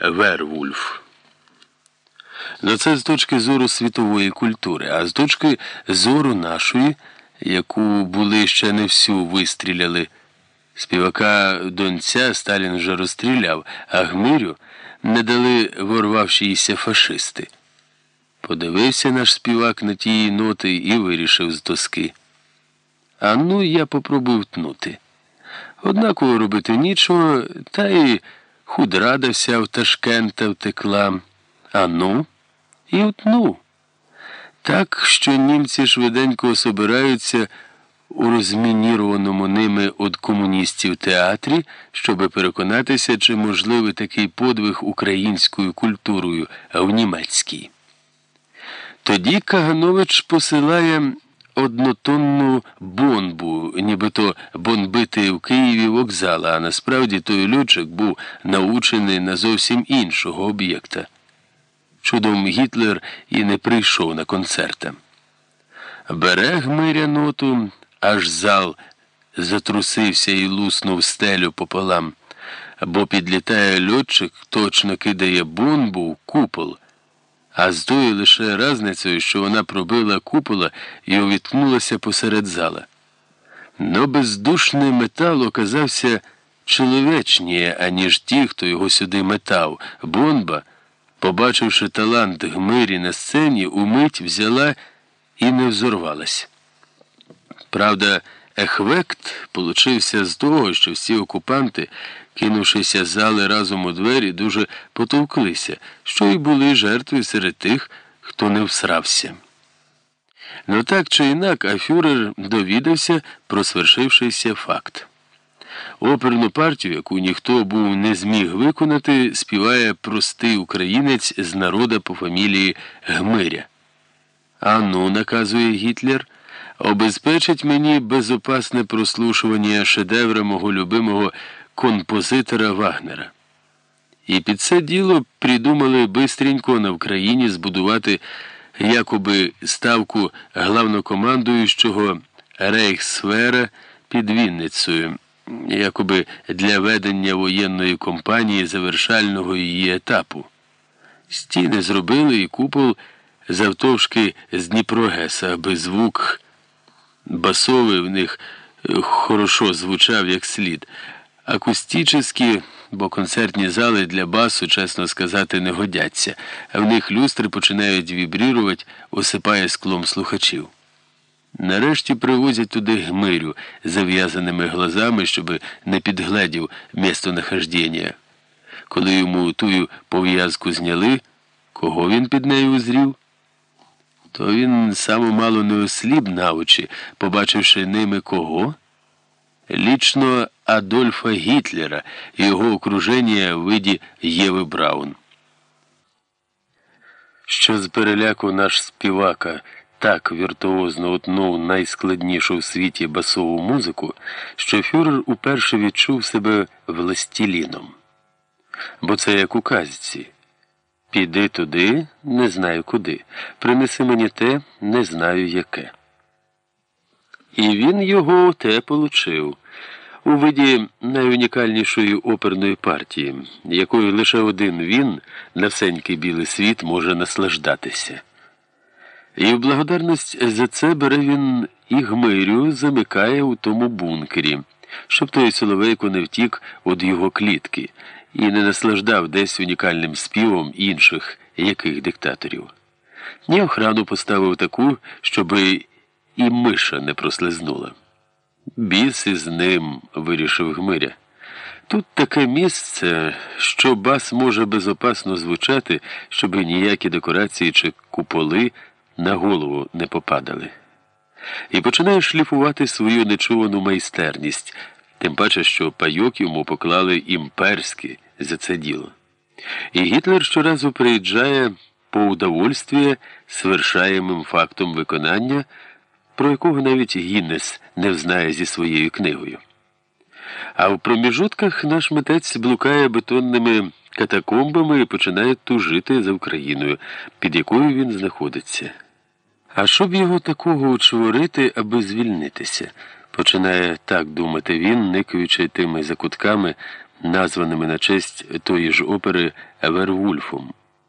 Вервульф. Ну це з точки зору світової культури, а з точки зору нашої, яку були ще не всю вистріляли. Співака донця Сталін вже розстріляв, а Гмирю не дали ворвавшіся фашисти. Подивився наш співак на тії ноти і вирішив з доски. А ну я попробую втнути. Однаково робити нічого, та й худрада вся в Ташкента втекла. А ну, і утну. Так, що німці швиденько собираються у розмінірованому ними від комуністів театрі, щоби переконатися, чи можливий такий подвиг українською культурою, а в німецькій. Тоді Каганович посилає однотонну бомбу, нібито бомбити в Києві вокзал, а насправді той льотчик був научений на зовсім іншого об'єкта. Чудом Гітлер і не прийшов на концерта. Бере Гмиря ноту, аж зал затрусився і луснув стелю пополам, бо підлітає льотчик, точно кидає бомбу в купол а з тою лише разницею, що вона пробила купола і увіткнулася посеред зала. Но бездушний метал оказався чоловічніє, аніж ті, хто його сюди метав. Бомба, побачивши талант Гмирі на сцені, умить взяла і не взорвалась. Правда, ехвект получився з того, що всі окупанти кинувшися з зали разом у двері, дуже потовклися, що й були жертви серед тих, хто не всрався. Ну так чи інак, а фюрер довідався про свершившийся факт. Оперну партію, яку ніхто був не зміг виконати, співає простий українець з народа по фамілії Гмиря. А ну, наказує Гітлер, обезпечить мені безопасне прослушування шедевра мого любимого композитора Вагнера. І під це діло придумали бистренько на Україні збудувати якоби ставку главнокомандуючого Рейхсфера під Вінницею, якоби для ведення воєнної кампанії завершального її етапу. Стіни зробили і купол завтовшки з Дніпрогеса, аби звук басовий в них хорошо звучав як слід. Акустичні, бо концертні зали для басу, чесно сказати, не годяться, в них люстри починають вібрірувати, осипає склом слухачів. Нарешті привозять туди гмирю зав'язаними глазами, щоб не підгледів містонахождення. Коли йому тую пов'язку зняли, кого він під нею узрів? То він самомало не осліб на очі, побачивши ними кого? Лічно Адольфа Гітлера і його окруження в виді Єви Браун. Що з переляку наш співака так віртуозно утнув найскладнішу в світі басову музику, що фюрер уперше відчув себе властіліном. Бо це як у казці. Піди туди, не знаю куди. Принеси мені те, не знаю яке. І він його те получив у виді найунікальнішої оперної партії, якою лише один він на всенький білий світ може наслаждатися. І в благодарність за це бере він і гмирю замикає у тому бункері, щоб той соловейко не втік від його клітки і не наслаждав десь унікальним співом інших яких диктаторів. Ні охрану поставив таку, щоби і миша не прослизнула. Біс із ним, вирішив Гмиря. Тут таке місце, що бас може безопасно звучати, щоб ніякі декорації чи куполи на голову не попадали. І починає шліфувати свою нечувану майстерність, тим паче, що пайок йому поклали імперські за це діло. І Гітлер щоразу приїжджає по удовольстві свершаємим фактом виконання про якого навіть Гіннес не взнає зі своєю книгою. А в проміжутках наш митець блукає бетонними катакомбами і починає тужити за Україною, під якою він знаходиться. А щоб його такого учворити, аби звільнитися, починає так думати він, никаючи тими закутками названими на честь тої ж опери Вервульфом.